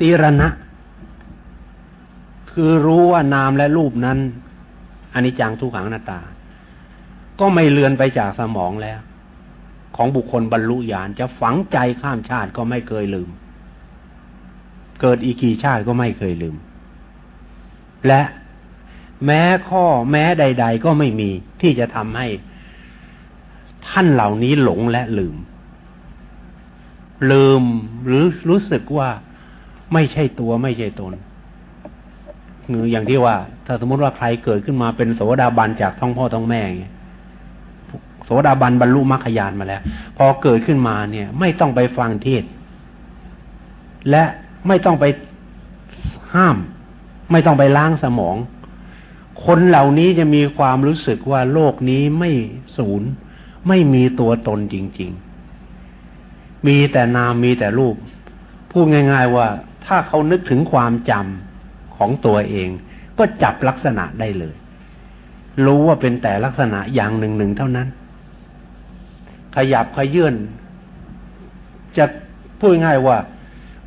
ตีรณะ คือรู้ว่านามและรูปนั้นอันนี้จังทุกขังหน้าตา ก็ไม่เลือนไปจากสมองแล้ว ของบุคคลบรรลุญาณจะฝังใจข้ามชาติก็ไม่เคยลืม เกิดอีกกี่ชาติก็ไม่เคยลืม และแม้ข้อแม้ใด ๆ ก็ไม่มีที่จะทำให้ท่านเหล่านี้หลงและลืม ลืมหรือรู้สึกว่า ไม่ใช่ตัวไม่ใช่ตนหรืออย่างที่ว่า ถ้าสมมติว่าใครเกิดขึ้นมาเป็นโสดาบันจากท้องพ่อท้องแม่เงี้ยโสดาบันบรรลุมรรคญาณมาแล้ว พอเกิดขึ้นมาเนี่ย ไม่ต้องไปฟังเทศ และไม่ต้องไปห้าม ไม่ต้องไปล้างสมอง คนเหล่านี้จะมีความรู้สึกว่าโลกนี้ไม่ศูนย์ ไม่มีตัวตนจริง ๆ มีแต่นามมีแต่รูป พูดง่าย ๆ ว่า ถ้าเขานึกถึงความจำของตัวเอง ก็จับลักษณะได้เลย รู้ว่าเป็นแต่ลักษณะอย่างหนึ่งหนึ่งเท่านั้น ขยับขยื่นจะพูดง่ายว่า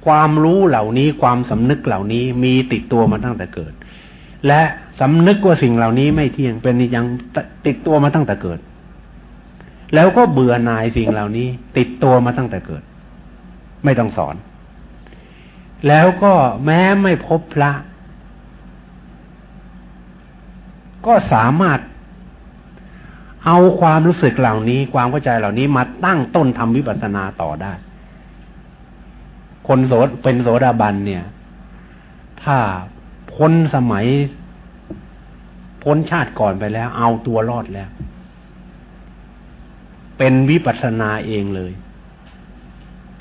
ความรู้เหล่านี้ความสำนึกเหล่านี้มีติดตัวมาตั้งแต่เกิด และสำนึกว่าสิ่งเหล่านี้ไม่เที่ยงเป็นยังติดตัวมาตั้งแต่เกิด แล้วก็เบื่อหน่ายสิ่งเหล่านี้ ติดตัวมาตั้งแต่เกิด ไม่ต้องสอน แล้วก็แม้ไม่พบพระ ก็สามารถเอาความรู้สึกเหล่านี้ ความเข้าใจเหล่านี้มาตั้งต้นทำวิปัสสนาต่อได้ คนโสดเป็นโสดาบันเนี่ย ถ้าพ้นสมัย พ้นชาติก่อนไปแล้ว เอาตัวรอดแล้ว เป็นวิปัสสนาเองเลย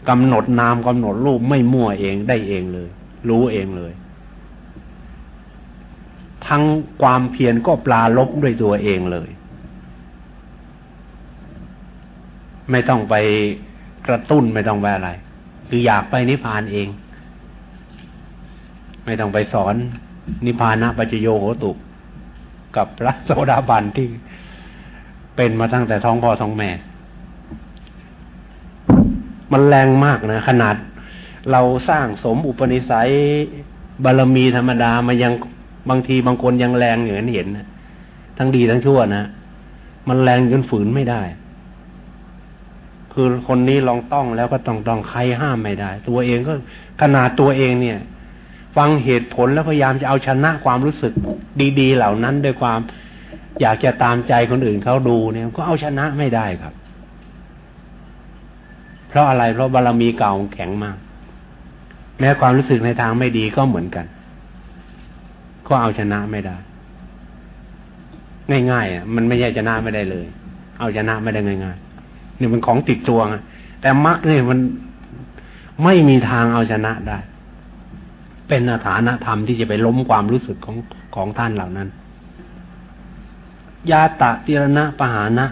กำหนดนามกำหนดรูปไม่มั่วเองได้เองเลย รู้เองเลย ทั้งความเพียรก็ปลาลบด้วยตัวเองเลย ไม่ต้องไปกระตุ้นไม่ต้องไปอะไร คืออยากไปนิพพานเอง ไม่ต้องไปสอนนิพพานะปัจโยโหตุกับพระโสดาบันที่เป็นมาตั้งแต่ท้องพ่อท้องแม่ มันแรงมากนะ ขนาดเราสร้างสมอุปนิสัยบารมีธรรมดามายังบางทีบางคนยังแรงอย่างนั้นเห็นนะทั้งดีทั้งชั่วนะ มันแรงจนฝืนไม่ได้ คือคนนี้ลองต้องแล้วก็ต้องต้องใครห้ามไม่ได้ ตัวเองก็ขนาดตัวเองเนี่ย ฟังเหตุผลแล้วพยายามจะเอาชนะความรู้สึกดี ๆ เหล่านั้นด้วยความอยากจะตามใจคนอื่นเขาดูเนี่ย ก็เอาชนะไม่ได้ครับ เพราะอะไรเพราะบารรมีเก่าแข็งมากแม้ความรู้สึกในทางไม่ดีก็เหมือนกัน ก็เอาชนะไม่ได้ ง่ายๆอะมันไม่ใช่ชนะไม่ได้เลย เอาชนะไม่ได้ง่ายๆนี่มันของติดตัวไงแต่มรรคเนี่ยมันไม่มีทางเอาชนะได้ เป็นฐานธรรมที่จะไปล้มความรู้สึกของของท่านเหล่านั้น ยาตะติรณะปหานะ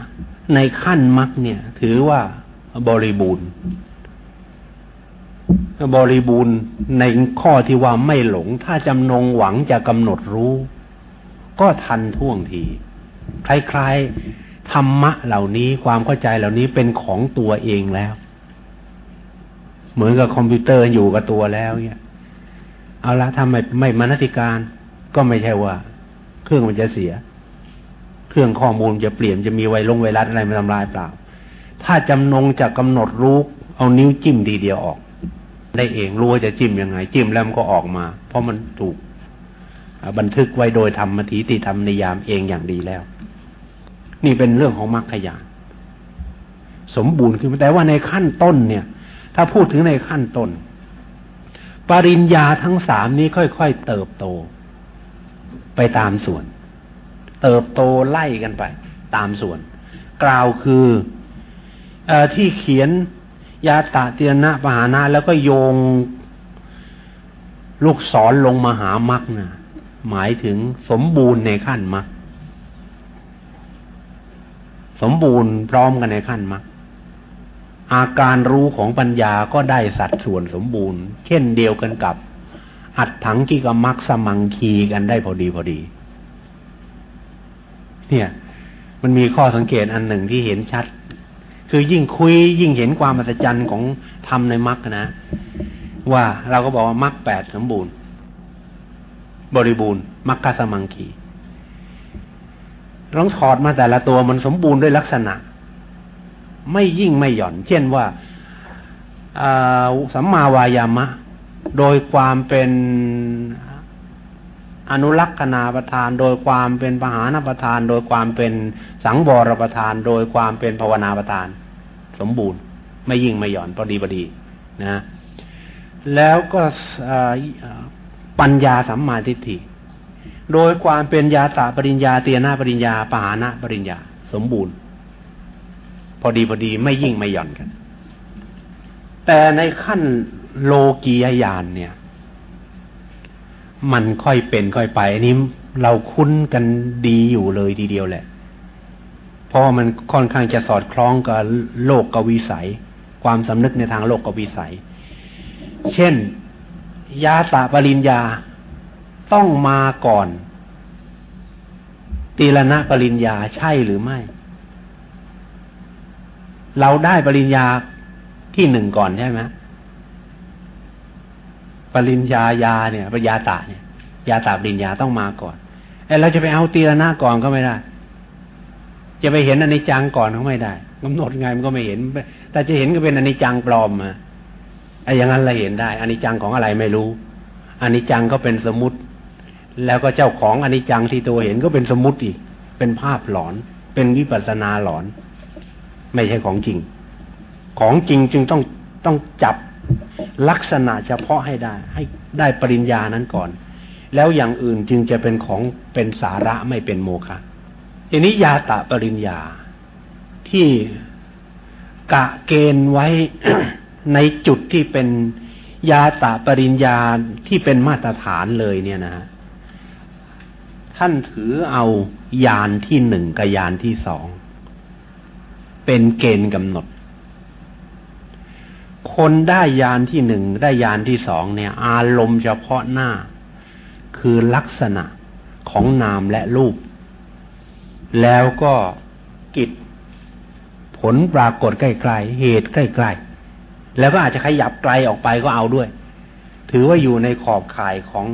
ในขั้นมรรคเนี่ย ถือว่า บริบูรณ์ บริบูรณ์ในข้อที่ว่าไม่หลง ถ้าจำนงหวังจะกำหนดรู้ ก็ทันท่วงที คล้ายๆธรรมะเหล่านี้ความเข้าใจเหล่านี้เป็นของตัวเองแล้ว เหมือนกับคอมพิวเตอร์อยู่กับตัวแล้วเนี่ยเอาละทำไมไม่มนติการ ก็ไม่ใช่ว่า เครื่องมันจะเสีย เครื่องข้อมูลจะเปลี่ยนจะมีไวลงไวรัสอะไรมาทำลายเปล่า ถ้าจำนงจะกำหนดรู้ เอานิ้วจิ้มดีเดียวออก ได้เองรู้ว่าจะจิ้มยังไง จิ้มแล้วมันก็ออกมา เพราะมันถูกบันทึกไว้โดยธรรมทิติธรรมนิยามเองอย่างดีแล้ว นี่เป็นเรื่องของมรรคยานสมบูรณ์คือแต่ว่าในขั้นต้นเนี่ย ถ้าพูดถึงในขั้นต้น ปริญญาทั้งสามนี้ค่อยๆเติบโต ไปตามส่วน เติบโตไล่กันไป ตามส่วน กล่าวคือ ที่เขียนยาตะเตียนะปหานะ แล้วก็โยงลูกศรลงมาหามรรคนะหมายถึงสมบูรณ์ในขั้นมรรคสมบูรณ์พร้อมกันในขั้นมรรคอาการรู้ของปัญญาก็ได้สัดส่วนสมบูรณ์ เช่นเดียวกันกับ อัดถังกิกมักสมังคีกันได้พอดีพอดี เนี่ย มันมีข้อสังเกตอันหนึ่งที่เห็นชัด คือยิ่งคุยยิ่งเห็นความมหัศจรรย์ของธรรมในมรรคนะ ว่าเราก็บอกว่ามรรคแปดสมบูรณ์ บริบูรณ์มรรคสมังคีลองถอดมาแต่ละตัวมันสมบูรณ์ด้วยลักษณะ ไม่ยิ่งไม่หย่อน เช่นว่าสัมมาวายามะ โดยความเป็น อนุรักษณาประทานโดยความเป็นปหานประทาน โดยความเป็นสังวรประทาน โดยความเป็นภาวนาประทาน สมบูรณ์ ไม่ยิ่งไม่หย่อนพอดีพอดีนะแล้วก็ปัญญาสัมมาทิฏฐิ โดยความเป็นยาตาปริญญาเตียนาปริญญาปหานะปริญญา สมบูรณ์ พอดีพอดีไม่ยิ่งไม่หย่อนกัน แต่ในขั้นโลกียญาณเนี่ย มันค่อยเป็นค่อยไปอันนี้เราคุ้นกันดีอยู่เลยทีเดียวแหละ เพราะมันค่อนข้างจะสอดคล้องกับโลกกวิสัย ความสำนึกในทางโลกกวิสัย เช่นยาตาปริญญาต้องมาก่อน ตีรณะปริญญาใช่หรือไม่ เราได้ปริญญาที่หนึ่งก่อนใช่ไหม ปริญญายาเนี่ยปริญาตาเนี่ย ยาตาปริญญาต้องมาก่อนไอ้เราจะไปเอาตีละหน้าก่อนก็ไม่ได้ จะไปเห็นอนิจจังก่อนก็ไม่ได้กำหนดไงมันก็ไม่เห็น แต่จะเห็นก็เป็นอนิจจังปลอมมาไอ้อย่างนั้นเราเห็นได้อนิจจังของอะไรไม่รู้อนิจจังก็เป็นสมมติ แล้วก็เจ้าของอนิจจังที่ตัวเห็นก็เป็นสมมติอีก เป็นภาพหลอน เป็นวิปัสนาหลอน ไม่ใช่ของจริง ของจริงจึงต้องต้องจับ ลักษณะเฉพาะให้ได้ ให้ได้ปริญญานั้นก่อน แล้วอย่างอื่นจึงจะเป็นของเป็นสาระไม่เป็นโมฆะทีนี้ยาตะปริญญาที่กะเกณฑ์ไว้ในจุดที่เป็นยาตะปริญญาที่เป็นมาตรฐานเลยเนี่ยนะท่านถือเอายานที่หนึ่งกับยานที่สองเป็นเกณฑ์กำหนด คนได้ยานที่หนึ่งได้ยานที่สองเนี่ย อารมณ์เฉพาะหน้า คือลักษณะของนามและรูป แล้วก็กิจผลปรากฏใกล้ๆเหตุใกล้ๆแล้วก็อาจจะขยับไกลออกไปก็เอาด้วย ถือว่าอยู่ในขอบข่ายของ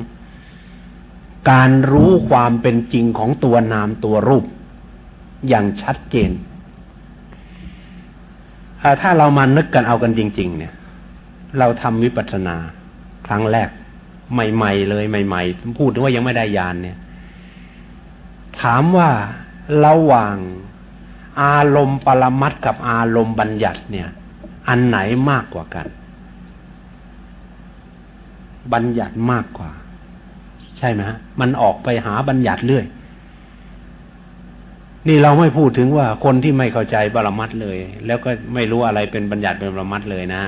การรู้ความเป็นจริงของตัวนามตัวรูป อย่างชัดเจน ถ้าเรามานึกกันเอากันจริง ๆ เนี่ย เราทำวิปัสสนาครั้งแรก ใหม่ ๆ เลยใหม่ ๆ พูดถึงว่ายังไม่ได้ยานเนี่ย ถามว่าระหว่างอารมณ์ปรมัตกับอารมณ์บัญญัติเนี่ย อันไหนมากกว่ากัน บัญญัติมากกว่า ใช่ไหมฮะมันออกไปหาบัญญัติเรื่อย นี่เราไม่พูดถึงว่าคนที่ไม่เข้าใจบรมัดเลย แล้วก็ไม่รู้อะไรเป็นบัญญัติเป็นบรมัดเลยนะ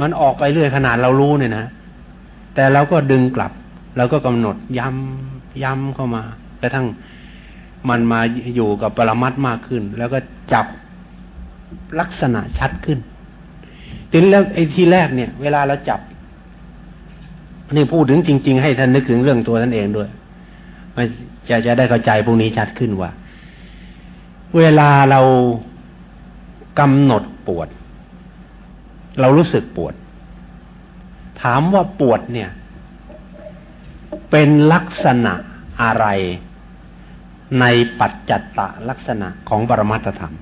มันออกไปเรื่อยขนาดเรารู้เนี่ยนะ แต่เราก็ดึงกลับแล้วก็กำหนดย้ำย้ำเข้ามาแต่ทั้งมันมาอยู่กับปรมัดมากขึ้น แล้วก็จับลักษณะชัดขึ้นทีนี้แล้วไอ้ที่แรกเนี่ย เวลาเราจับนี่พูดถึงจริง ๆ ให้ท่านนึกถึงเรื่องตัวท่านเองด้วยมันจะจะได้เข้าใจพวกนี้ชัดขึ้นว่า เวลาเรากำหนดปวด เรารู้สึกปวด ถามว่าปวดเนี่ย เป็นลักษณะอะไรในปัจจัตตลักษณะของปรมัตธรรม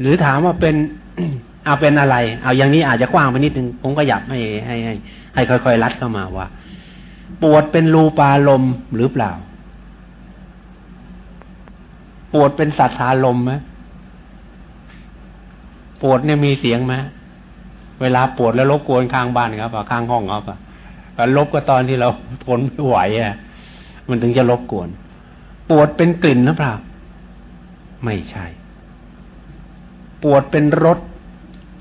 หรือถามว่าเป็นเอาเป็นอะไร เอาอย่างนี้อาจจะกว้างไปนิดนึงผมก็อยากให้ให้ให้ให้ค่อยๆรัดเข้ามาว่า ปวดเป็นรูปาลมหรือเปล่า ปวดเป็นสัตว์าลมไหมปวดเนี่ยมีเสียงไหมเวลาปวดแล้วรบกวนข้างบ้านครับข้างห้องครับแล้วลบก็ตอนที่เราทนไม่ไหวอะ มันถึงจะรบกวน ปวดเป็นกลิ่นหรือเปล่า ไม่ใช่ ปวดเป็นรส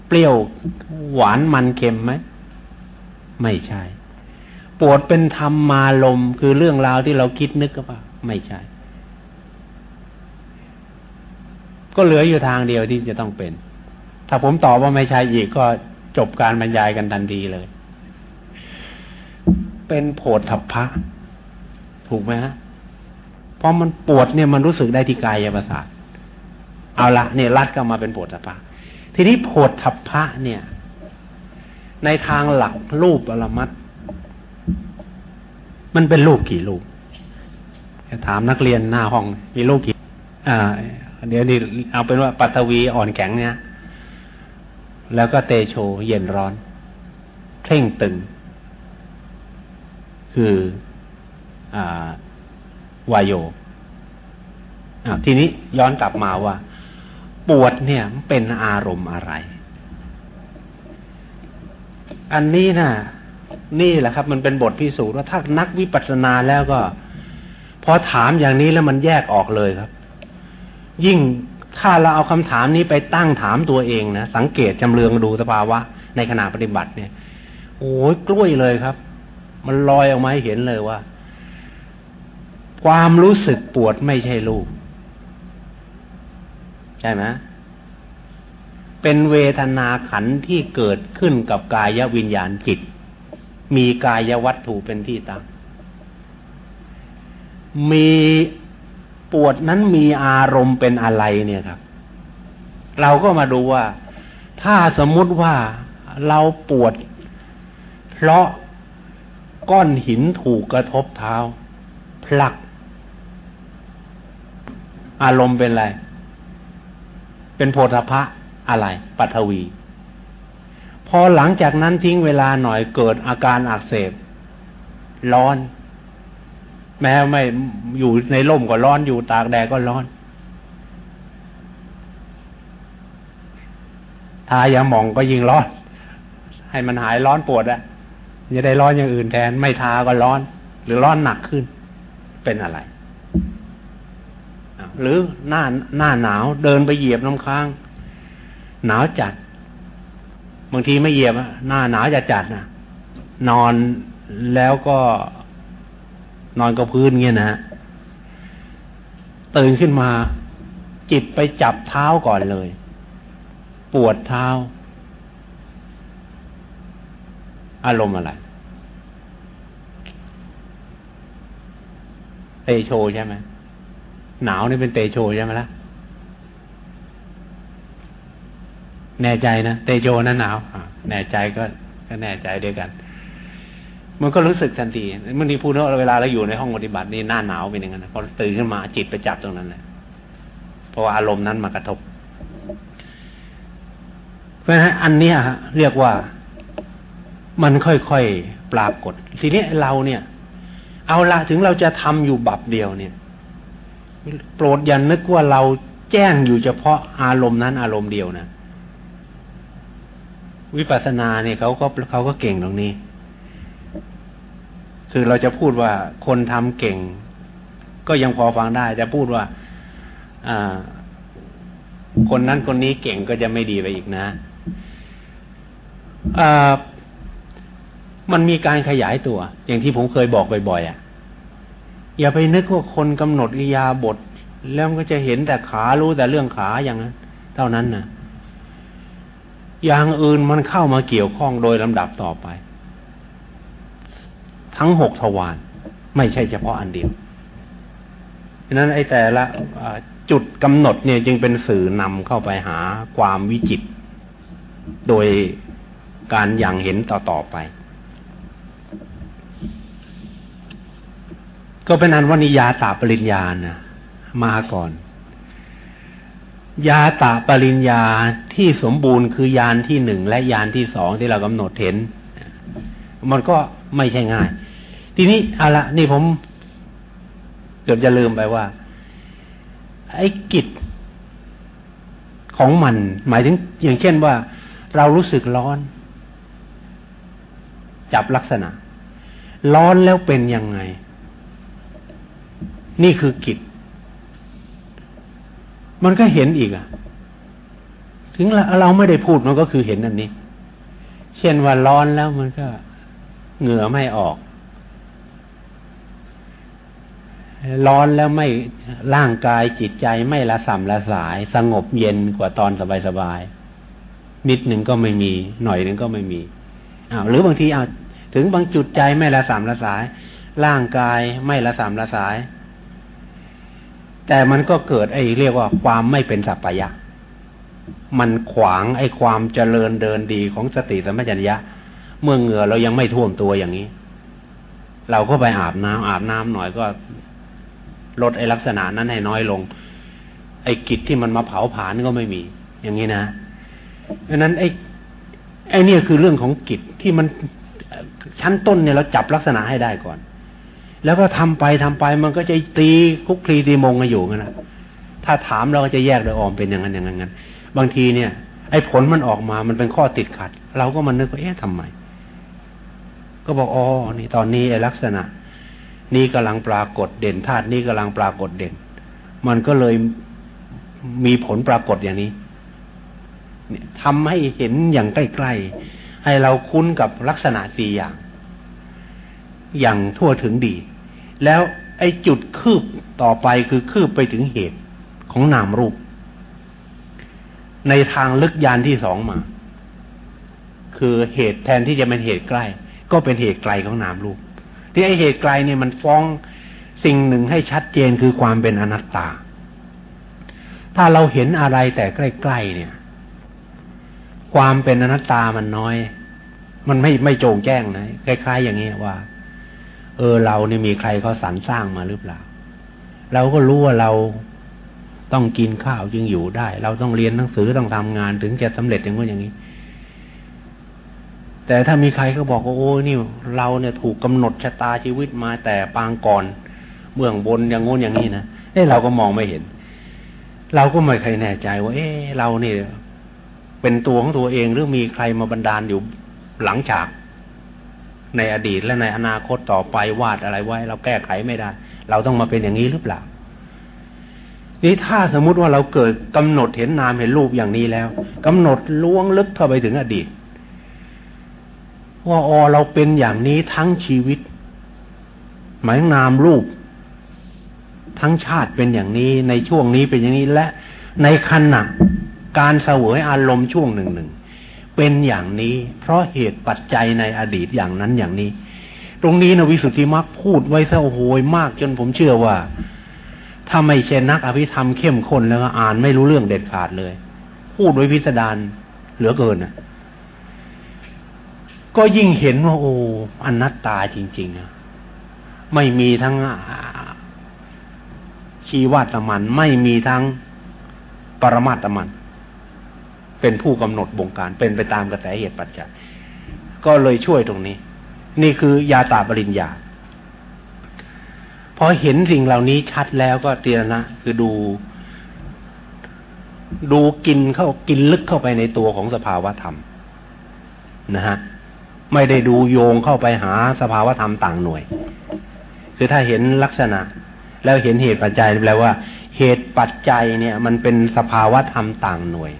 เปรี้ยวหวานมันเค็มไหม ไม่ใช่ ปวดเป็นธรรมมารมคือเรื่องราวที่เราคิดนึกก็ป่าไม่ใช่ ก็เหลืออยู่ทางเดียวที่จะต้องเป็น ถ้าผมตอบว่าไม่ใช่อีกก็จบการบรรยายกันทันทีเลย เป็นโผดทัพพะ ถูกไหมฮะเพราะมันปวดเนี่ยมันรู้สึกได้ที่กายประสาทเอาละเนี่ยรัดก็มาเป็นโผดทัพพะ ทีนี้โผดทัพพะเนี่ย ในทางหลักรูปปรมัตมันเป็นรูปกี่รูปถามนักเรียนหน้าห้องมีรูปกี่อ่า เดี๋ยวนี้เอาเป็นว่าปัทวีอ่อนแข็งเนี่ย แล้วก็เตโชเย็นร้อนเข่งตึง คืออ่าวายโยทีนี้ย้อนกลับมาว่า ปวดเนี่ยเป็นอารมณ์อะไร อันนี้น่ะ นี่แหละครับ มันเป็นบทพิสูจน์ว่าถ้านักวิปัสสนาแล้วก็พอถามอย่างนี้แล้วมันแยกออกเลยครับ ยิ่งถ้าเราเอาคำถามนี้ไปตั้งถามตัวเองนะสังเกตจำเรืองดูสภาวะ ในขณะปฏิบัติเนี่ย โอ้ยกล้วยเลยครับ มันลอยออกมาให้เห็นเลยว่า ความรู้สึกปวดไม่ใช่รูปใช่ไหมเป็นเวทนาขันที่เกิดขึ้นกับกายวิญญาณจิต มีกายวัตถุเป็นที่ตั้งมี ปวดนั้นมีอารมณ์เป็นอะไรเนี่ยครับ เราก็มาดูว่า ถ้าสมมุติว่าเราปวด เพราะก้อนหินถูกกระทบเท้า พลัก อารมณ์เป็นอะไร เป็นโพธพะอะไรปัทวี พอหลังจากนั้นทิ้งเวลาหน่อยเกิดอาการอักเสบ ร้อน แม้ไม่อยู่ในร่มก็ร้อนอยู่ตากแดดก็ร้อน ทายาหมองก็ยิ่งร้อน ให้มันหายร้อนปวดอะจะได้ร้อนอย่างอื่นแทน ไม่ทาก็ร้อน หรือร้อนหนักขึ้น เป็นอะไร หรือหน้าหน้าหนาวเดินไปเหยียบน้ำค้าง หนาวจัด บางทีไม่เหยียบหน้าหนาวจะจัดนะนอนแล้วก็ นอนกับพื้นเงี้ยนะตื่นขึ้นมา จิตไปจับเท้าก่อนเลย ปวดเท้า อารมณ์อะไรเตโชใช่ไหมหนาวนี่เป็นเตโชใช่ไหมล่ะแน่ใจนะเตโชนั้นหนาวแน่ใจก็ก็แน่ใจเดียวกัน มันก็รู้สึกทันทีเมื่อนี้พูดว่าเวลาเราอยู่ในห้องปฏิบัตินี่หน้าหนาวเป็นอย่างนั้นพอตื่นขึ้นมาจิตไปจับตรงนั้นเลยเพราะว่าอารมณ์นั้นมากระทบ เพราะฉะนั้นอันนี้ฮะเรียกว่ามันค่อยๆปรากฏ ทีนี้เราเนี่ย เอาละถึงเราจะทำอยู่บับเดียวเนี่ย โปรดอย่านึกว่าเราแจ้งอยู่เฉพาะอารมณ์นั้นอารมณ์เดียวนะวิปัสสนาเนี่ยเขาก็เขาก็เก่งตรงนี้ คือเราจะพูดว่าคนทำเก่ง ก็ยังพอฟังได้ จะพูดว่า อ่า คนนั้นคนนี้เก่งก็จะไม่ดีไปอีกนะอ่ามันมีการขยายตัว อย่างที่ผมเคยบอกบ่อยๆอะ อย่าไปนึกว่าคนกำหนดอิยาบท แล้วก็จะเห็นแต่ขารู้แต่เรื่องขาอย่างนั้น เท่านั้นนะอย่างอื่นมันเข้ามาเกี่ยวข้องโดยลำดับต่อไป ทั้งหกทวารไม่ใช่เฉพาะอันเดียวฉะนั้นไอ้แต่ละจุดกำหนดเนี่ยจึงเป็นสื่อนำเข้าไปหาความวิจิต โดยการอย่างเห็นต่อ ๆ ไป ก็เป็นอันว่านิยาตาปริญญานะมาก่อน ยาตาปริญญาที่สมบูรณ์คือยานที่หนึ่งและยานที่สองที่เรากำหนดเห็น มันก็ไม่ใช่ง่าย ทีนี้เอาละนี่ผมเกือบจะลืมไปว่า ไอ้กิจของมัน หมายถึงอย่างเช่นว่า เรารู้สึกร้อน จับลักษณะ ร้อนแล้วเป็นยังไง นี่คือกิจ มันก็เห็นอีกอะถึงเราไม่ได้พูดมันก็คือเห็นอันนี้ เช่นว่าร้อนแล้วมันก็เหงื่อไม่ออก ร้อนแล้วไม่ร่างกายจิตใจไม่ละสัมละสาย สงบเย็นกว่าตอนสบายๆนิดหนึ่งก็ไม่มี หน่อยหนึ่งก็ไม่มีอ้าวหรือบางทีอ้าวถึงบางจุดใจไม่ละสามละสาย ร่างกายไม่ละสามละสาย แต่มันก็เกิดไอ้เรียกว่าความไม่เป็นสัพพยะ มันขวางไอ้ความเจริญเดินดีของสติสัมปชัญญะ เมื่อเหงื่อเรายังไม่ท่วมตัวอย่างนี้ เราก็ไปอาบน้ำอาบน้ำหน่อยก็ ลดไอลักษณะนั้นให้น้อยลง ไอกิจที่มันมาเผาผลาญก็ไม่มี อย่างนี้นะดังนั้นไอไอเนี่ยคือเรื่องของกิจที่มันชั้นต้นเนี่ยเราจับลักษณะให้ได้ก่อน แล้วก็ทำไปทำไปมันก็จะตีคุกคลีตีมงกันอยู่กันนะถ้าถามเราก็จะแยกโดยออมเป็นอย่างนั้นอย่างนั้นบางทีเนี่ย ไอ้ผลมันออกมามันเป็นข้อติดขัด เราก็มันนึกว่าเอ๊ะทำไม ก็บอกอ๋อนี่ตอนนี้ไอ้ลักษณะ นี้กำลังปรากฏเด่นธาตุนี้กำลังปรากฏเด่น มันก็เลยมีผลปรากฏอย่างนี้เนี่ยทำให้เห็นอย่างใกล้ๆ ให้เราคุ้นกับลักษณะสี่อย่าง อย่างทั่วถึงดี แล้วไอ้จุดคืบต่อไปคือคืบไปถึงเหตุของนามรูป ในทางลึกยานที่สองมา คือเหตุแทนที่จะเป็นเหตุใกล้ ก็เป็นเหตุไกลของนามรูป ที่ไอเหตุไกลเนี่ยมันฟ้องสิ่งหนึ่งให้ชัดเจนคือความเป็นอนัตตา ถ้าเราเห็นอะไรแต่ใกล้ๆเนี่ย ความเป็นอนัตตามันน้อย มันไม่ไม่โจงแจ้งนะคล้ายๆ อย่างนี้ว่า เออเราเนี่ยมีใครเขาสรรสร้างมาหรือเปล่า เราก็รู้ว่าเราต้องกินข้าวจึงอยู่ได้ เราต้องเรียนหนังสือต้องทำงานถึงจะสำเร็จอย่างนู้นอย่างนี้ แต่ถ้ามีใครเขาบอกว่าโอ้นี่เราเนี่ยถูกกำหนดชะตาชีวิตมาแต่ปางก่อน เบื้องบนอย่างงู้นอย่างนี้นะเอ้เราก็มองไม่เห็น เราก็ไม่เคยแน่ใจว่า เอ้เราเนี่ยเป็นตัวของตัวเองหรือมีใครมาบันดาลอยู่หลังจาก ในอดีตและในอนาคตต่อไปวาดอะไรไว้ เราแก้ไขไม่ได้ เราต้องมาเป็นอย่างนี้หรือเปล่านี่ถ้าสมมุติว่าเราเกิดกำหนดเห็นนามเห็นรูปอย่างนี้แล้วกำหนดล่วงลึกเข้าไปถึงอดีต ว่าอ๋อเราเป็นอย่างนี้ทั้งชีวิต หมายนามรูป ทั้งชาติเป็นอย่างนี้ ในช่วงนี้เป็นอย่างนี้และในขณะการเสวยอารมณ์ช่วงหนึ่งหนึ่งเป็นอย่างนี้ เพราะเหตุปัจจัยในอดีตอย่างนั้นอย่างนี้ ตรงนี้นะวิสุทธิมรรคพูดไว้ซะโอ้โหมากจนผมเชื่อว่า ถ้าไม่เช่นนักอภิธรรมเข้มข้นแล้วอ่านไม่รู้เรื่องเด็ดขาดเลย พูดไว้พิสดารเหลือเกินอะ ก็ยิ่งเห็นว่าโอ้อนัตตาจริงๆอะไม่มีทั้งชีวาตมัน ไม่มีทั้งปรมาตมัน เป็นผู้กำหนดบงการ เป็นไปตามกระแสเหตุปัจจัย ก็เลยช่วยตรงนี้ นี่คือยาตาปริญญาพอเห็นสิ่งเหล่านี้ชัดแล้วก็เตียนะ คือดู ดูกินเข้ากินลึกเข้าไปในตัวของสภาวะธรรมนะฮะ ไม่ได้ดูโยงเข้าไปหาสภาวธรรมต่างหน่วย คือถ้าเห็นลักษณะ แล้วเห็นเหตุปัจจัยแปลว่า เหตุปัจจัยเนี่ย มันเป็นสภาวธรรมต่างหน่วย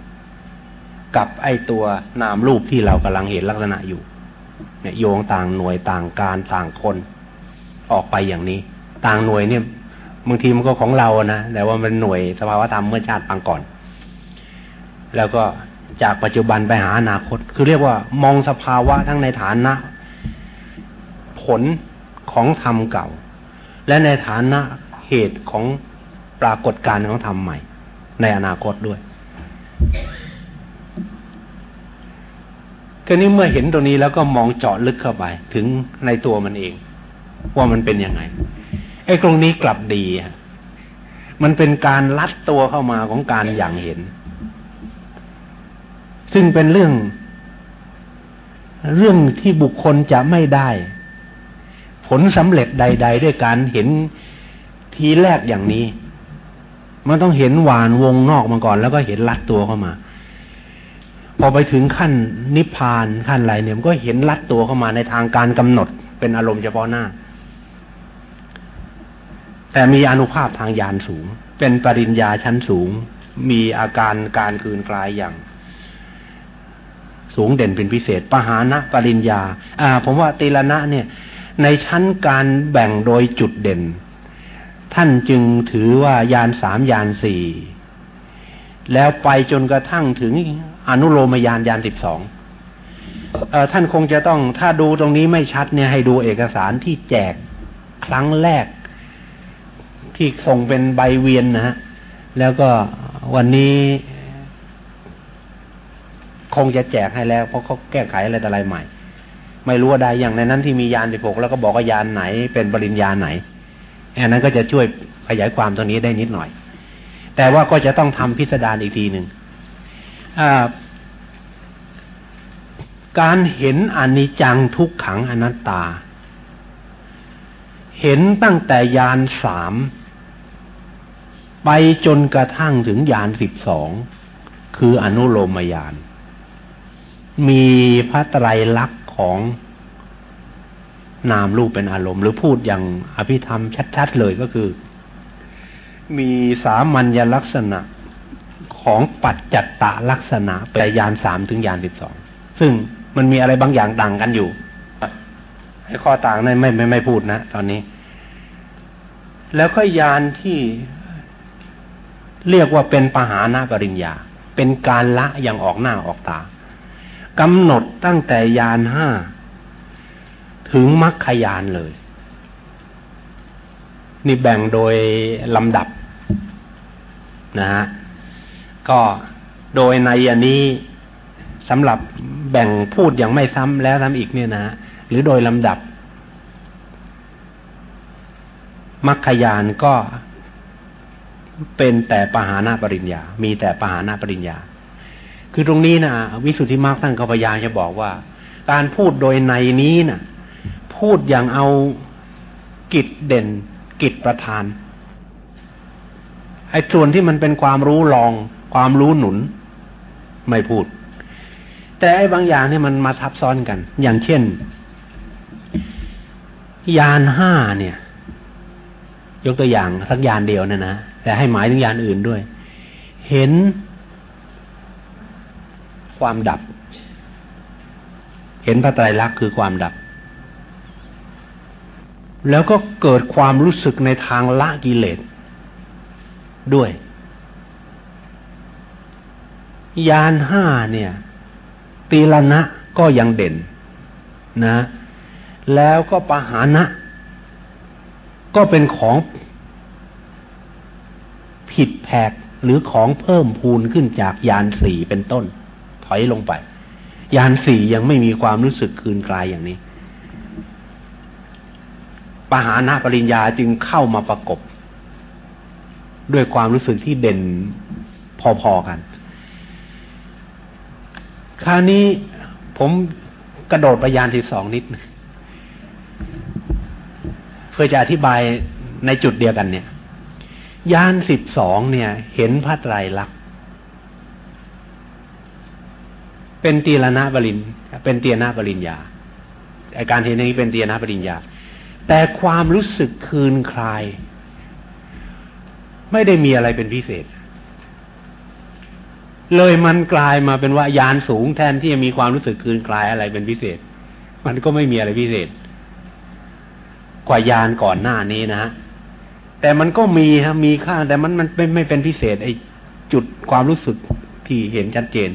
กับไอตัวนามรูปที่เรากำลังเห็นลักษณะอยู่ เนี่ยโยงต่างหน่วยต่างการต่างคน ออกไปอย่างนี้ ต่างหน่วยเนี่ยบางทีมันก็ของเรานะแต่ว่ามันหน่วยสภาวธรรมเมื่อชาติปางก่อน แล้วก็ จากปัจจุบันไปหาอนาคต คือเรียกว่ามองสภาวะทั้งในฐานะ ผลของธรรมเก่า และในฐานะเหตุของปรากฏการณ์ของธรรมใหม่ ในอนาคตด้วยก็นี้เมื่อเห็นตรงนี้แล้วก็มองเจาะลึกเข้าไป ถึงในตัวมันเอง ว่ามันเป็นยังไงไอ้ตรงนี้กลับดีมันเป็นการลัดตัวเข้ามาของการอย่างเห็น ซึ่งเป็นเรื่อง เรื่องที่บุคคลจะไม่ได้ ผลสำเร็จใด ๆ ด้วยการเห็นทีแรกอย่างนี้ มันต้องเห็นหวานวงนอกมาก่อน แล้วก็เห็นลัดตัวเข้ามา พอไปถึงขั้นนิพพานขั้นอะไรเนี่ยมันก็เห็นลัดตัวเข้ามาในทางการกำหนดเป็นอารมณ์เฉพาะหน้า แต่มีอนุภาพทางญาณสูง เป็นปริญญาชั้นสูง มีอาการการคืนกลายอย่าง สูงเด่นเป็นพิเศษ ปหานะปริญญา อ่า ผมว่าตีละนะเนี่ย ในชั้นการแบ่งโดยจุดเด่น ท่านจึงถือว่ายานสามยานสี่แล้วไปจนกระทั่งถึงอนุโลมยานยานสิบสองท่านคงจะต้องถ้าดูตรงนี้ไม่ชัดเนี่ยให้ดูเอกสารที่แจกครั้งแรก ที่ส่งเป็นใบเวียนนะฮะแล้วก็วันนี้ คงจะแจกให้แล้ว เพราะเขาแก้ไขอะไรแต่อะไรใหม่ ไม่รู้ว่าใดอย่างในนั้นที่มียานสิบหกแล้วก็บอกว่ายานไหน เป็นปริญญาไหนอันนั้นก็จะช่วยขยายความตรงนี้ได้นิดหน่อย แต่ว่าก็จะต้องทำพิสดารอีกทีหนึ่งการเห็นอนิจจังทุกขังอนัตตา เห็นตั้งแต่ยานสามไปจนกระทั่งถึงยานสิบสองคืออนุโลมยาน มีพระไตรลักษณ์ของนามรูปเป็นอารมณ์ หรือพูดอย่างอภิธรรมชัด ๆ เลยก็คือ มีสามัญลักษณะของปัจจัตตลักษณะแต่ยานสามถึงยานสิบสองซึ่งมันมีอะไรบางอย่างต่างกันอยู่ให้ข้อต่างนั้นไม่ไม่ไม่พูดนะตอนนี้ แล้วก็ยานที่เรียกว่าเป็นปหานาปริญญา เป็นการละอย่างออกหน้าออกตา กำหนดตั้งแต่ยานห้า ถึงมรรคยานเลย นี่แบ่งโดยลำดับนะฮะก็โดยในอันนี้สำหรับแบ่งพูดอย่างไม่ซ้ำแล้วซ้ำอีกเนี่ยนะ หรือโดยลำดับมรรคยานก็เป็นแต่ปหานาปริญญา มีแต่ปหานาปริญญา คือตรงนี้นะวิสุทธิมรรคท่านก็พยายามจะบอกว่า การพูดโดยในนี้นะ่ะ พูดอย่างเอากิจเด่น กิจประธานไอ้ส่วนที่มันเป็นความรู้รอง ความรู้หนุน ไม่พูด แต่ไอ้บางอย่างเนี่ยมันมาทับซ้อนกัน อย่างเช่น ยานห้าเนี่ย ยกตัวอย่างสักยานเดียวนะนะแต่ให้หมายถึงยานอื่นด้วย เห็น ความดับ เห็นพระไตรลักษณ์คือความดับ แล้วก็เกิดความรู้สึกในทางละกิเลสด้วยยานห้าเนี่ยตีลนะก็ยังเด่นนะ แล้วก็ปหานะ ก็เป็นของผิดแผกหรือของเพิ่มพูนขึ้นจากยานสี่เป็นต้น ถอยลงไป ยานสี่ยังไม่มีความรู้สึกคืนกลายอย่างนี้ปหานาปริญญาจึงเข้ามาประกบ ด้วยความรู้สึกที่เด่นพอๆกัน คราวนี้ผมกระโดดไปยานที่สองนิด เพื่อจะอธิบายในจุดเดียวกันเนี่ย ยานสิบสองเนี่ย เห็นพระไตรลักษณ เป็นตีรณะบรินเป็นเตียนาบริญญาอาการเห็นอย่างนี้เป็นเตียนาบริญญา แต่ความรู้สึกคืนคลาย ไม่ได้มีอะไรเป็นพิเศษ เลยมันกลายมาเป็นว่ายานสูงแทนที่จะมีความรู้สึกคืนคลายอะไรเป็นพิเศษ มันก็ไม่มีอะไรพิเศษ กว่ายานก่อนหน้านี้นะแต่มันก็มีครับมีค่า แต่มันมันไม่ไม่เป็นพิเศษ ไอ้จุดความรู้สึกที่เห็นชัดเจน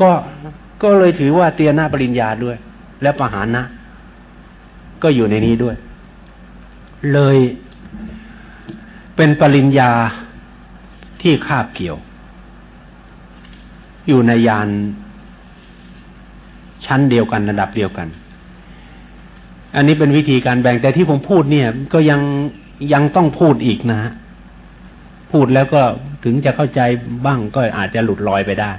ก็ก็เลยถือว่าเตียนาปริญญาด้วย และปหานะ ก็อยู่ในนี้ด้วย เลยเป็นปริญญาที่คาบเกี่ยว อยู่ในยานชั้นเดียวกันระดับเดียวกัน อันนี้เป็นวิธีการแบ่งแต่ที่ผมพูดเนี่ย ก็ยังยังต้องพูดอีกนะฮะพูดแล้วก็ถึงจะเข้าใจบ้างก็อาจจะหลุดลอยไปได้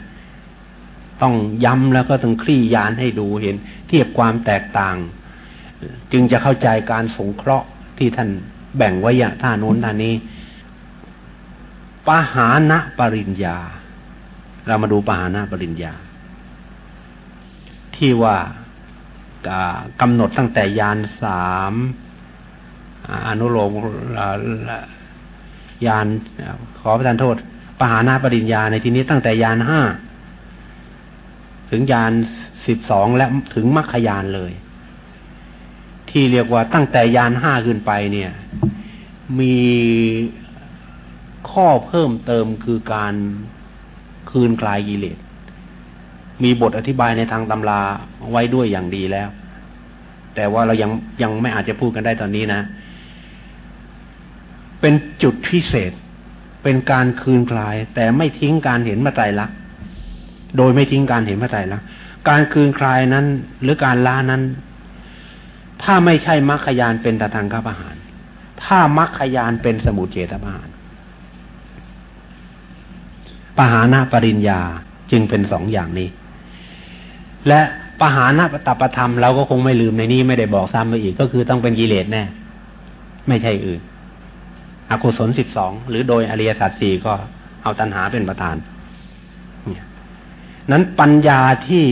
ต้องย้ำแล้วก็ต้องคลี่ยานให้ดูเห็น เทียบความแตกต่าง จึงจะเข้าใจการสงเคราะห์ที่ท่านแบ่งไว้อย่างท่านู้นท่านี้ปหานะปริญญา เรามาดูปหานะปริญญา ที่ว่ากำหนดตั้งแต่ยานสามอนุโลมยานขอประทานโทษ ปหานาปริญญาในที่นี้ตั้งแต่ยานห้า ถึงยานสิบสองและถึงมรรคยานเลย ที่เรียกว่าตั้งแต่ยานห้าขึ้นไปเนี่ย มีข้อเพิ่มเติมคือการคืนกลายกิเลสมีบทอธิบายในทางตำราไว้ด้วยอย่างดีแล้ว แต่ว่าเรายังยังไม่อาจจะพูดกันได้ตอนนี้นะ เป็นจุดพิเศษ เป็นการคืนคลาย แต่ไม่ทิ้งการเห็นมาไตรลักษณ์ โดยไม่ทิ้งการเห็นมาไตรลักษณ์การคืนคลายนั้น หรือการล้านั้น ถ้าไม่ใช่มรรคยานเป็นตทางข้าประหาร ถ้ามรรคยานเป็นสมุเฉตประหารปหานาปริญญาจึงเป็นสองอย่างนี้ และปหานาปตปธรรมเราก็คงไม่ลืมในนี้ไม่ได้บอกซ้ำมาอีกก็คือต้องเป็นกิเลสแน่ ไม่ใช่อื่นอกุศลสิบสองหรือโดยอริยสัจสี่ก็เอาตัณหาเป็นประธาน นั้นปัญญาที่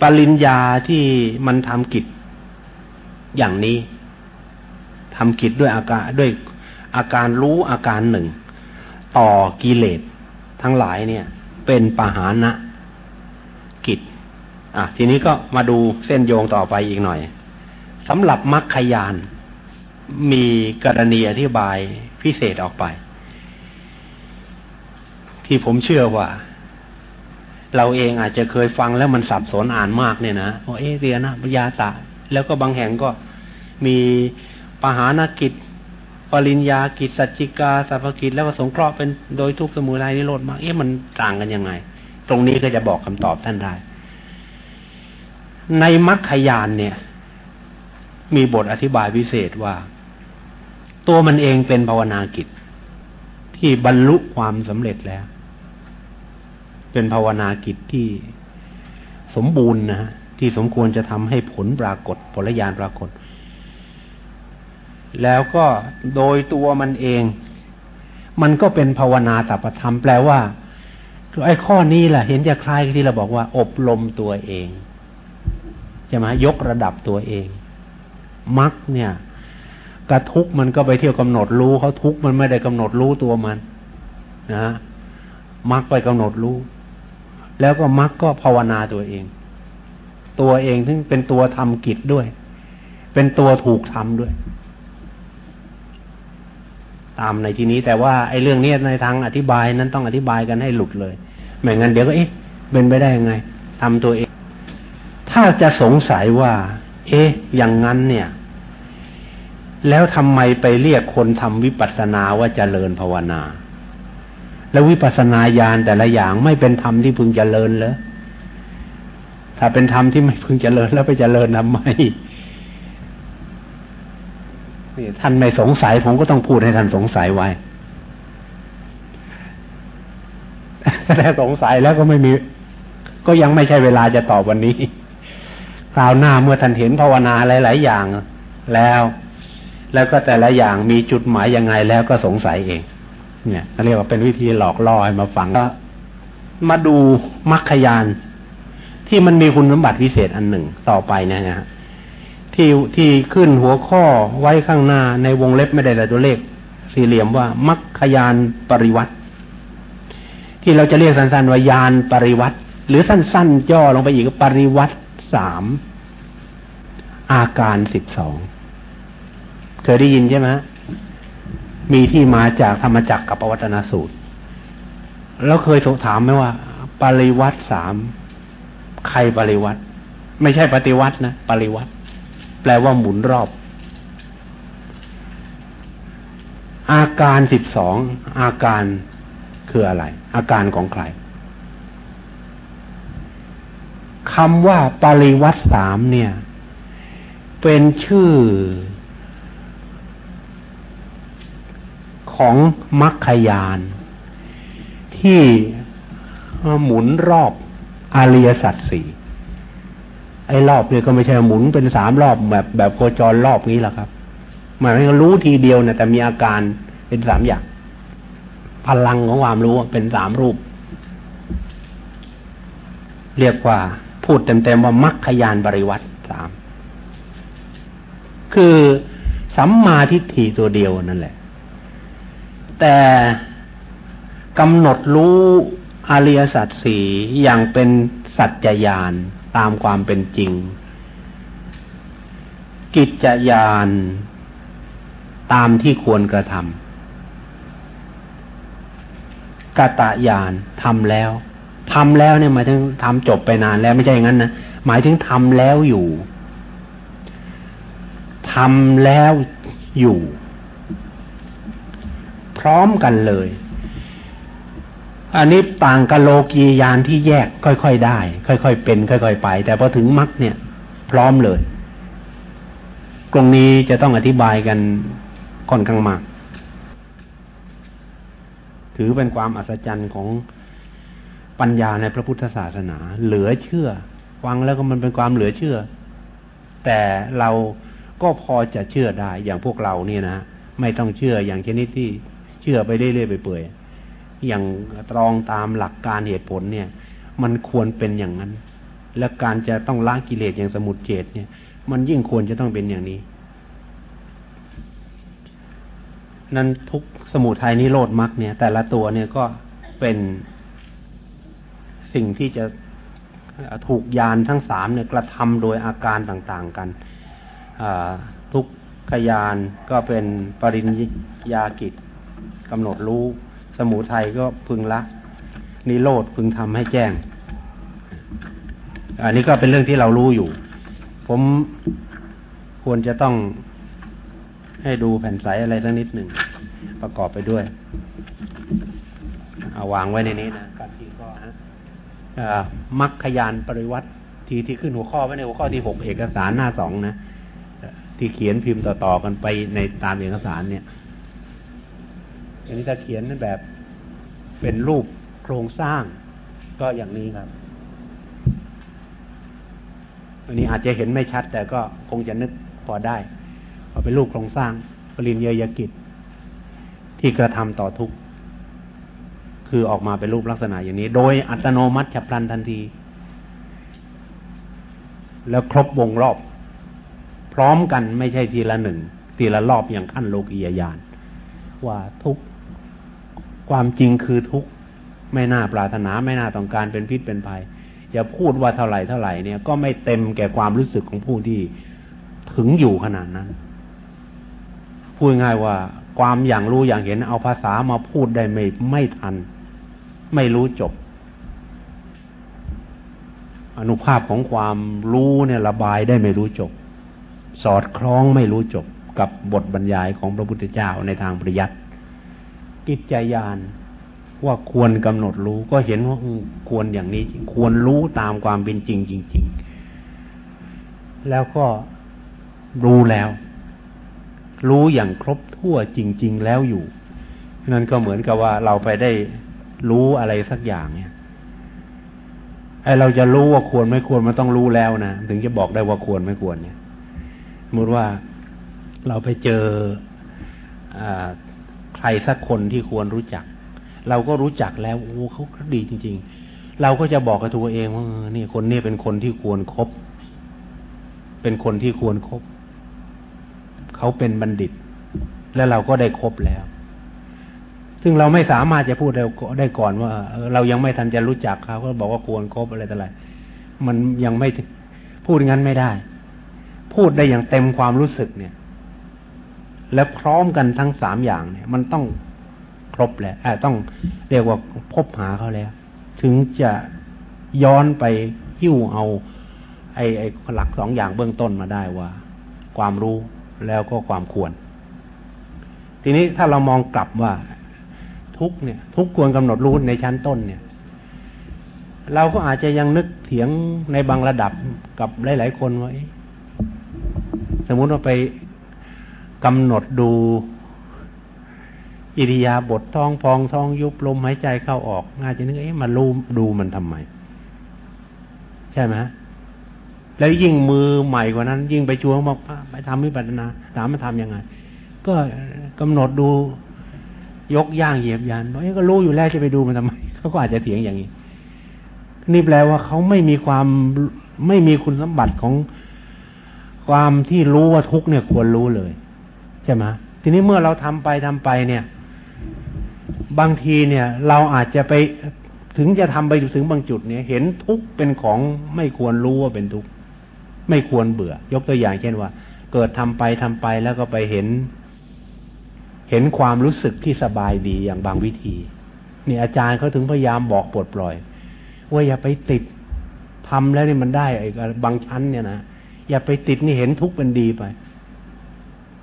ปริญญาที่มันทำกิจอย่างนี้ทำกิจด้วยอาการด้วยอาการรู้อาการหนึ่ง ต่อกิเลสทั้งหลายเนี่ย เป็นปหานะกิจ อะ ทีนี้ก็มาดูเส้นโยงต่อไปอีกหน่อยสำหรับมรรคยาน มีกรณีอธิบายพิเศษออกไป ที่ผมเชื่อว่า เราเองอาจจะเคยฟังแล้วมันสับสนอ่านมากเนี่ยนะว่าเอเรียนะปยาตะแล้วก็บางแห่งก็มีปหานกิจ ปริญญากิจสัจจิกาสัพพกิจ แล้วก็สงเคราะห์เป็นโดยทุกสมุทัยนิโรธมากเอ๊ะมันต่างกันยังไง ตรงนี้ก็จะบอกคำตอบท่านได้ ในมรรคยานเนี่ย มีบทอธิบายพิเศษว่า ตัวมันเองเป็นภาวนากิจ ที่บรรลุความสำเร็จแล้ว เป็นภาวนากิจที่สมบูรณ์นะฮะที่สมควรจะทำให้ผลปรากฏ ผลญาณปรากฏ แล้วก็โดยตัวมันเอง มันก็เป็นภาวนาตัปธรรมแปลว่าไอ้ข้อนี้แหละเห็นจะคล้ายที่เราบอกว่า อบรมตัวเองใช่ไหมยกระดับตัวเองมักเนี่ยกระทุกมันก็ไปเที่ยวกำหนดรู้เขาทุกมันไม่ได้กำหนดรู้ตัวมัน นะมักไปกำหนดรู้ แล้วก็มักก็ภาวนาตัวเอง ตัวเองถึงเป็นตัวทำกิจด้วย เป็นตัวถูกทำด้วย ตามในที่นี้แต่ว่าไอ้เรื่องนี้ในทางอธิบายนั้นต้องอธิบายกันให้หลุดเลยไม่งั้นเดี๋ยวก็เอ๊ะเป็นไปได้ยังไงทำตัวเอง ถ้าจะสงสัยว่า เอ๊ะ อย่างนั้นเนี่ย แล้วทำไมไปเรียกคนทำวิปัสสนาว่าเจริญภาวนา แล้ววิปัสสนาญาณแต่ละอย่างไม่เป็นธรรมที่พึงเจริญเลยถ้าเป็นธรรมที่ไม่พึงเจริญแล้วไปเจริญทำไมท่านไม่สงสัยผมก็ต้องพูดให้ท่านสงสัยไว้แต่สงสัยแล้วก็ไม่มี ก็ยังไม่ใช่เวลาจะตอบวันนี้คราวหน้าเมื่อท่านเห็นภาวนาหลาย ๆ อย่างแล้ว แล้วก็แต่ละอย่างมีจุดหมายยังไงแล้วก็สงสัยเอง เนี่ยเรียกว่าเป็นวิธีหลอกล่อให้มาฟังก็มาดูมรรคยานที่มันมีคุณสมบัติพิเศษอันหนึ่งต่อไปนะฮะที่ที่ขึ้นหัวข้อไว้ข้างหน้าในวงเล็บไม่ได้แต่ตัวเลข สี่เหลี่ยมว่ามัคคยานปริวัติ ที่เราจะเรียกสั้นๆว่ายานปริวัติ หรือสั้นๆย่อลงไปอีกปริวัติสามอาการสิบสองเคยได้ยินใช่ไหม มีที่มาจากธรรมจักรกับปวัตนสูตร แล้วเคยถถามไหมว่า ปริวัติสามใครปริวัติ ไม่ใช่ปฏิวัตินะปริวัติ แปลว่าหมุนรอบ อาการสิบสองอาการคืออะไร อาการของใครคำว่าปริวัติสามเนี่ย เป็นชื่อ ของมัคคยาน ที่หมุนรอบอริยสัจสี่ไอ้รอบเนี่ยก็ไม่ใช่หมุนเป็นสามรอบแบบแบบโคจรรอบนี้แหละครับหมายถึงรู้ทีเดียวนี่ยแต่มีอาการเป็นสามอย่าง พลังของความรู้เป็นสามรูป เรียกว่าพูดเต็มๆว่ามัคคยานบริวัตสามคือสัมมาทิฏฐิตัวเดียวนั่นแหละ แต่กำหนดรู้อริยสัจสี่อย่างเป็นสัจจญาณตามความเป็นจริง กิจยานตามที่ควรกระทำกตะยานทำแล้วทำแล้วเนี่ยหมายถึงทำจบไปนานแล้วไม่ใช่อย่างนั้นนะหมายถึงทำแล้วอยู่ทำแล้วอยู่ พร้อมกันเลย อันนี้ต่างกับโลกียานที่แยกค่อยๆได้ ค่อยๆเป็น ค่อย ๆ ไป แต่พอถึงมรรคเนี่ย พร้อมเลย ตรงนี้จะต้องอธิบายกันค่อนข้างมาก ถือเป็นความอัศจรรย์ของปัญญาในพระพุทธศาสนา เหลือเชื่อฟังแล้วก็มันเป็นความเหลือเชื่อ แต่เราก็พอจะเชื่อได้อย่างพวกเราเนี่ยนะไม่ต้องเชื่ออย่างชนิดที่ เชื่อไปเรื่อยๆไปเปื่อยอย่างตรองตามหลักการเหตุผลเนี่ย มันควรเป็นอย่างนั้น และการจะต้องละกิเลสอย่างสมุดเจตเนี่ย มันยิ่งควรจะต้องเป็นอย่างนี้ นั้นทุกสมุทัยนิโรธมรรคเนี่ย แต่ละตัวเนี่ยก็เป็นสิ่งที่จะถูกยานทั้งสามเนี่ยกระทำโดยอาการต่างๆกันทุกขยานก็เป็นปริญญากิจ กำหนดรู้ สมุทัยก็พึงละ นิโรธพึงทำให้แจ้ง อันนี้ก็เป็นเรื่องที่เรารู้อยู่ ผมควรจะต้องให้ดูแผ่นใสอะไรสักนิดหนึ่ง ประกอบไปด้วย เอาวางไว้ในนี้นะกับที่ก็ฮะมัคคยานปริวัติทีที่ขึ้นหัวข้อไว้ในหัวข้อที่หกเอกสารหน้าสองนะที่เขียนพิมพ์ต่อๆกันไปในตามเอกสารเนี่ย อันนี้ถ้าเขียนแบบเป็นรูปโครงสร้างก็อย่างนี้ครับ อันนี้อาจจะเห็นไม่ชัด แต่ก็คงจะนึกพอได้พอเป็นรูปโครงสร้างปริญญยกิจ ที่กระทำต่อทุกคือออกมาเป็นรูปลักษณะอย่างนี้ โดยอัตโนมัติฉับพลันทันที แล้วครบวงรอบ พร้อมกันไม่ใช่ทีละหนึ่งทีละรอบอย่างขั้นโลกียญาณว่าทุก ความจริงคือทุกข์ไม่น่าปรารถนาไม่น่าต้องการเป็นพิษเป็นภัยอย่าพูดว่าเท่าไหร่เท่าไหร่เนี่ยก็ไม่เต็มแก่ความรู้สึกของผู้ที่ถึงอยู่ขนาดนั้น พูดง่ายว่าความอย่างรู้อย่างเห็นเอาภาษามาพูดได้ไม่ไม่ทัน ไม่รู้จบ อนุภาพของความรู้เนี่ยระบายได้ไม่รู้จบ สอดคล้องไม่รู้จบกับบทบรรยายของพระพุทธเจ้าในทางปริยัติ กิจจยานว่าควรกำหนดรู้ ก็เห็นว่าควรอย่างนี้ควรรู้ตามความเป็นจริงจริง ๆ แล้วก็รู้แล้ว รู้อย่างครบทั่วจริง ๆ แล้วอยู่นั่นก็เหมือนกับว่าเราไปได้รู้อะไรสักอย่างเนี่ยไอเราจะรู้ว่าควรไม่ควรมันต้องรู้แล้วนะถึงจะบอกได้ว่าควรไม่ควรเนี่ยสมมติว่าเราไปเจออ ใครสักคนที่ควรรู้จัก เราก็รู้จักแล้วโอ้เขาดีจริง ๆ เราก็จะบอกกับตัวเองว่านี่คนนี้เป็นคนที่ควรครบเป็นคนที่ควรครบเขาเป็นบัณฑิต แล้วเราก็ได้ครบแล้ว ซึ่งเราไม่สามารถจะพูดได้ได้ก่อนว่าเรายังไม่ทันจะรู้จักเขาก็บอกว่าควรครบอะไรต่ออะไรมันยังไม่พูดงั้นไม่ได้ พูดได้อย่างเต็มความรู้สึกเนี่ย แล้วพร้อมกันทั้งสามอย่างเนี่ย มันต้องครบแหละต้องเรียกว่าพบหาเขาแล้ว ถึงจะย้อนไปหิ้วเอา ไอ้ไอ้หลักสองอย่างเบื้องต้นมาได้ว่า ความรู้แล้วก็ความควร ทีนี้ถ้าเรามองกลับว่า ทุกเนี่ย ทุกควรกำหนดรู้ในชั้นต้นเนี่ย เราก็อาจจะยังนึกเถียงในบางระดับกับหลาย ๆ คนว่าสมมุติว่าไป กำหนดดู อิริยาบถท้องพองท้องยุบลมหายใจเข้าออกง่ายจะนึกเอ๊ะมารู้ดูมันทำไม ใช่ไหมแล้วยิ่งมือใหม่กว่านั้น ยิ่งไปชวนบอกไปทำวิปัสสนาถามมาทำยังไง ก็กำหนดดูยกย่างเหยียบยันบอกก็รู้อยู่แล้วจะไปดูมันทำไมเขาก็อาจจะเถียงอย่างนี้ นี่แปลว่าเขาไม่มีความไม่มีคุณสมบัติของความที่รู้ว่าทุกเนี่ยควรรู้เลย ช่ไหมทีนี้เมื่อเราทำไปทำไปเนี่ย บางทีเนี่ย เราอาจจะไปถึงจะทำไปถึงบางจุดเนี่ย เห็นทุกเป็นของไม่ควรรู้ว่าเป็นทุกไม่ควรเบื่อ ยกตัวอย่างเช่นว่า เกิดทำไปทำไปแล้วก็ไปเห็น เห็นความรู้สึกที่สบายดีอย่างบางวิธีนี่อาจารย์เขาถึงพยายามบอกปลดปล่อย ว่าอย่าไปติดทำแล้วนี่มันได้ไอ้บางชั้นเนี่ยนะอย่าไปติดนี่เห็นทุกเป็นดีไป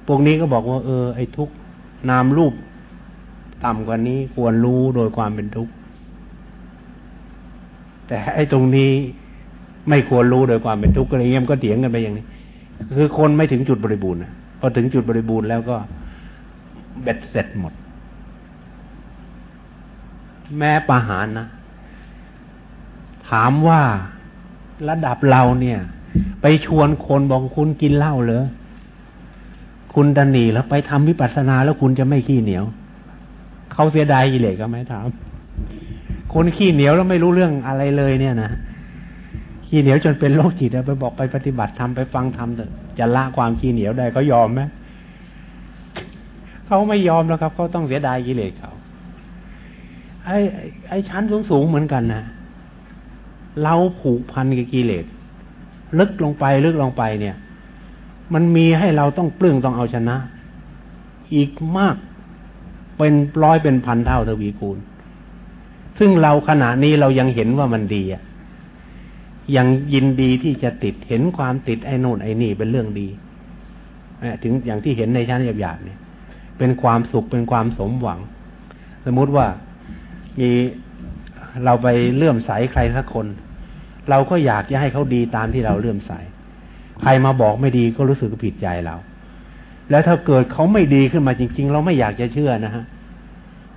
พวกนี้ก็บอกว่า เออ ไอ้ทุกนามรูปต่ำกว่านี้ควรรู้โดยความเป็นทุกข์ แต่ไอ้ตรงนี้ไม่ควรรู้โดยความเป็นทุกข์อะไรเงี้ยมันก็เถียงกันไปอย่างนี้ คือคนไม่ถึงจุดบริบูรณ์พอถึงจุดบริบูรณ์แล้วก็เบ็ดเสร็จหมด แม้ประหารนะ ถามว่าระดับเราเนี่ย ไปชวนคนบอกคุณกินเหล้าเหรอ คุณดันหนีแล้วไปทำวิปัสสนาแล้วคุณจะไม่ขี้เหนียว เขาเสียดายกิเลสก็ไม่ถามคนขี้เหนียวแล้วไม่รู้เรื่องอะไรเลยเนี่ยนะขี้เหนียวจนเป็นโรคจิตไปบอกไปปฏิบัติทำไปฟังทำเถอะจะละความขี้เหนียวได้เขายอมไหมเขาไม่ยอมแล้วครับเขาต้องเสียดายกิเลสเขาไอ้ไอ้ชั้นสูงสูงเหมือนกันนะเราผูกพันกับกิเลสลึกลงไปลึกลงไปเนี่ย มันมีให้เราต้องปลื้งต้องเอาชนะ อีกมากเป็นร้อยเป็นพันเท่าทวีคูณ ซึ่งเราขณะนี้เรายังเห็นว่ามันดีอะยังยินดีที่จะติดเห็นความติดไอ้นู่นไอ้นี่เป็นเรื่องดีถึงอย่างที่เห็นในชั้นหยาบๆเนี่ย เป็นความสุขเป็นความสมหวัง สมมุติว่ามีเราไปเลื่อมใสใครสักคน เราก็อยากจะให้เขาดีตามที่เราเลื่อมใส ใครมาบอกไม่ดีก็รู้สึกผิดใจเรา แล้วถ้าเกิดเขาไม่ดีขึ้นมาจริง ๆ เราไม่อยากจะเชื่อนะฮะ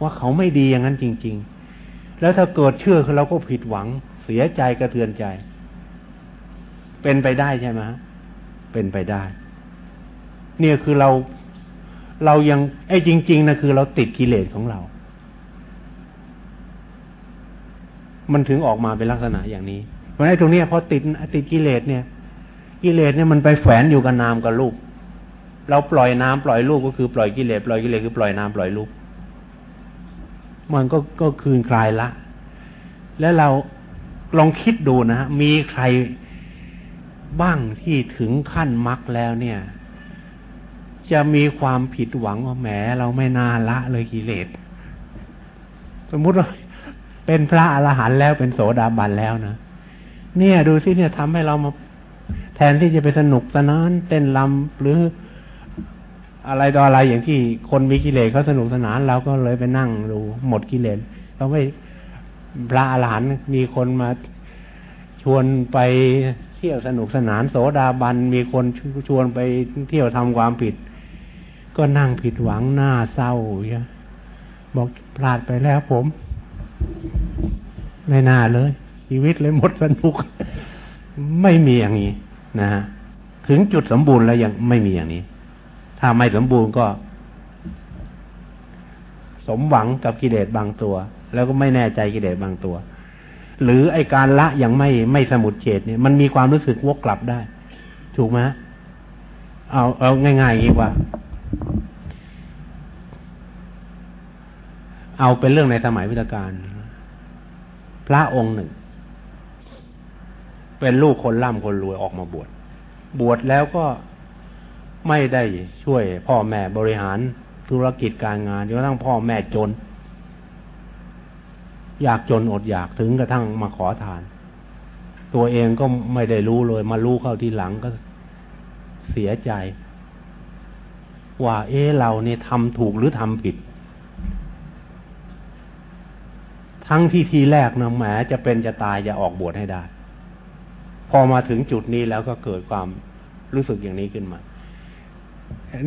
ว่าเขาไม่ดีอย่างนั้นจริง ๆ แล้วถ้าเกิดเชื่อเราก็ผิดหวังเสียใจกระเทือนใจ เป็นไปได้ใช่ไหมเป็นไปได้ เนี่ยคือเราเรายังไอ้จริง ๆนะคือเราติดกิเลสของเรา มันถึงออกมาเป็นลักษณะอย่างนี้ เพราะไอ้ตรงนี้พอติดติดกิเลสเนี่ย กิเลสเนี่ยมันไปแฝงอยู่กับนามกับรูป เราปล่อยน้ำปล่อยรูปก็คือปล่อยกิเลสปล่อยกิเลสคือปล่อยน้ำปล่อยรูป มันก็ก็คืนคลายละ แล้วเราลองคิดดูนะมีใครบ้างที่ถึงขั้นมรรคแล้วเนี่ย จะมีความผิดหวังว่าแหมเราไม่น่าละเลยกิเลสสมมุติว่าเป็นพระอรหันต์แล้วเป็นโสดาบันแล้วนะเนี่ยดูสิเนี่ยทำให้เรามา ทนที่จะไปสนุกสนานเต้นลำหรืออะไรต่ออะไรอย่างที่คนมีกิเลสเขาสนุกสนานเราก็เลยไปนั่งดูหมดกิเลสเราไม่พระอรหันต์มีคนมาชวนไปเที่ยวสนุกสนานโสดาบันมีคนชวนไปเที่ยวทำความผิด ก็นั่งผิดหวังหน้าเศร้าเยอะบอกพลาดไปแล้วผม ไม่น่าเลย ชีวิตเลยหมดสนุก ไม่มีอย่างนี้ นะฮะถึงจุดสมบูรณ์แล้วยังไม่มีอย่างนี้ ถ้าไม่สมบูรณ์ก็ สมหวังกับกิเลสบางตัว แล้วก็ไม่แน่ใจกิเลสบางตัว หรือไอการละอย่างไม่ไม่สมุดเฉดเนี่ยมันมีความรู้สึกวกกลับได้ ถูกไหมเอาเอาง่ายๆอย่างนี้ว่า เอาเป็นเรื่องในสมัยพุทธกาลพระองค์หนึ่ง เป็นลูกคนร่ำคนรวยออกมาบวช บวชแล้วก็ไม่ได้ช่วยพ่อแม่บริหารธุรกิจการงานจนกระทั่งพ่อแม่จน อยากจนอดอยากถึงกระทั่งมาขอทาน ตัวเองก็ไม่ได้รู้เลย มารู้เข้าทีหลังก็เสียใจ ว่าเอ๊เราเนี่ยทำถูกหรือทำผิด ทั้งที่ทีแรกนะแหมจะเป็นจะตายจะออกบวชให้ได้ พอมาถึงจุดนี้แล้วก็เกิดความรู้สึกอย่างนี้ขึ้นมา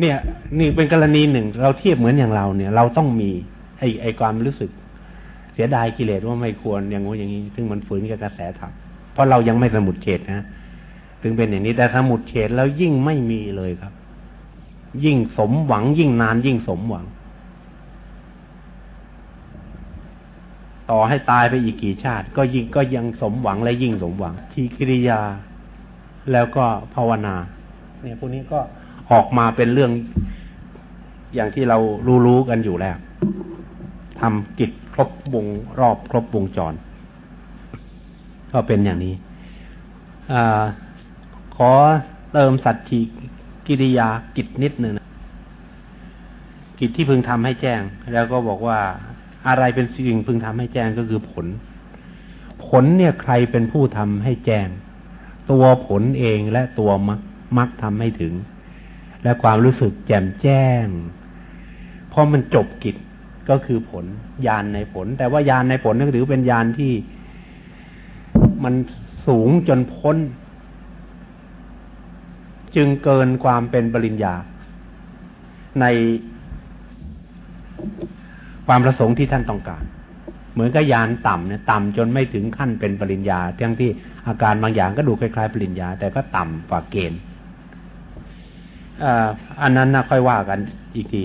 เนี่ย นี่เป็นกรณีหนึ่ง เราเทียบเหมือนอย่างเราเนี่ย เราต้องมีไอ้ไอ้ความรู้สึก เสียดายกิเลสว่าไม่ควรอย่างงู้อย่างนี้ ซึ่งมันฝืนกับกระแสธรรมเพราะเรายังไม่สมุดเฉดนะถึงเป็นอย่างนี้แต่สมุดเฉดแล้วยิ่งไม่มีเลยครับ ยิ่งสมหวังยิ่งนานยิ่งสมหวัง ต่อให้ตายไปอีกกี่ชาติ ก็ยิ่งก็ยังสมหวังและยิ่งสมหวัง ทีกิริยา แล้วก็ภาวนา เนี่ยพวกนี้ก็ออกมาเป็นเรื่องอย่างที่เรารู้ๆกันอยู่แล้วทำกิจครบวงรอบครบวงจร ก็เป็นอย่างนี้อขอเติมสัจจิกิริยากิจนิดหนึ่งนะกิจที่พึงทำให้แจ้ง แล้วก็บอกว่า อะไรเป็นสิ่งพึงทำให้แจ้งก็คือผล ผลเนี่ยใครเป็นผู้ทำให้แจ้ง ตัวผลเองและตัวมักมักทำให้ถึง และความรู้สึกแจ่มแจ้งพอมันจบกิจก็คือผลยานในผล แต่ว่ายานในผลนั่นถือเป็นยานที่มันสูงจนพ้น จึงเกินความเป็นปริญญาใน ความประสงค์ที่ท่านต้องการ เหมือนกับยานต่ำเนี่ยต่ำจนไม่ถึงขั้นเป็นปริญญาทั้งที่อาการบางอย่างก็ดูคล้ายๆ ปริญญา แต่ก็ต่ำกว่าเกณฑ์อันนั้นนะค่อยว่ากันอีกที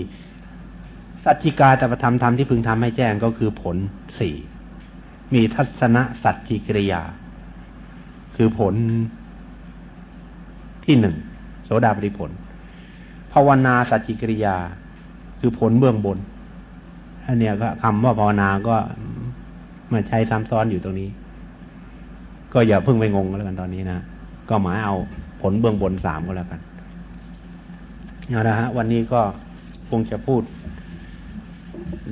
สัจจิกาแต่ประธรรมธรรมที่พึงทำให้แจ้งก็คือผลสี่มีทัศนะสัจจิกริยา คือผลที่หนึ่งโสดาปริผลภาวนาสัจจิกริยา คือผลเบื้องบน อันเนี้ยก็คำว่าภาวนาก็มาใช้ซ้ำซ้อนอยู่ตรงนี้ ก็อย่าเพิ่งไปงงแล้วกันตอนนี้นะก็หมายเอาผลเบื้องบนสามก็แล้วกันเอาละฮะ วันนี้ก็คงจะพูด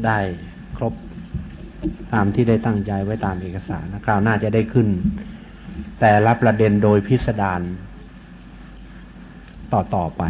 ได้ครบตามที่ได้ตั้งใจไว้ตามเอกสารนะคราวหน้าจะได้ขึ้น แต่ละประเด็นโดยพิสดารต่อต่อไป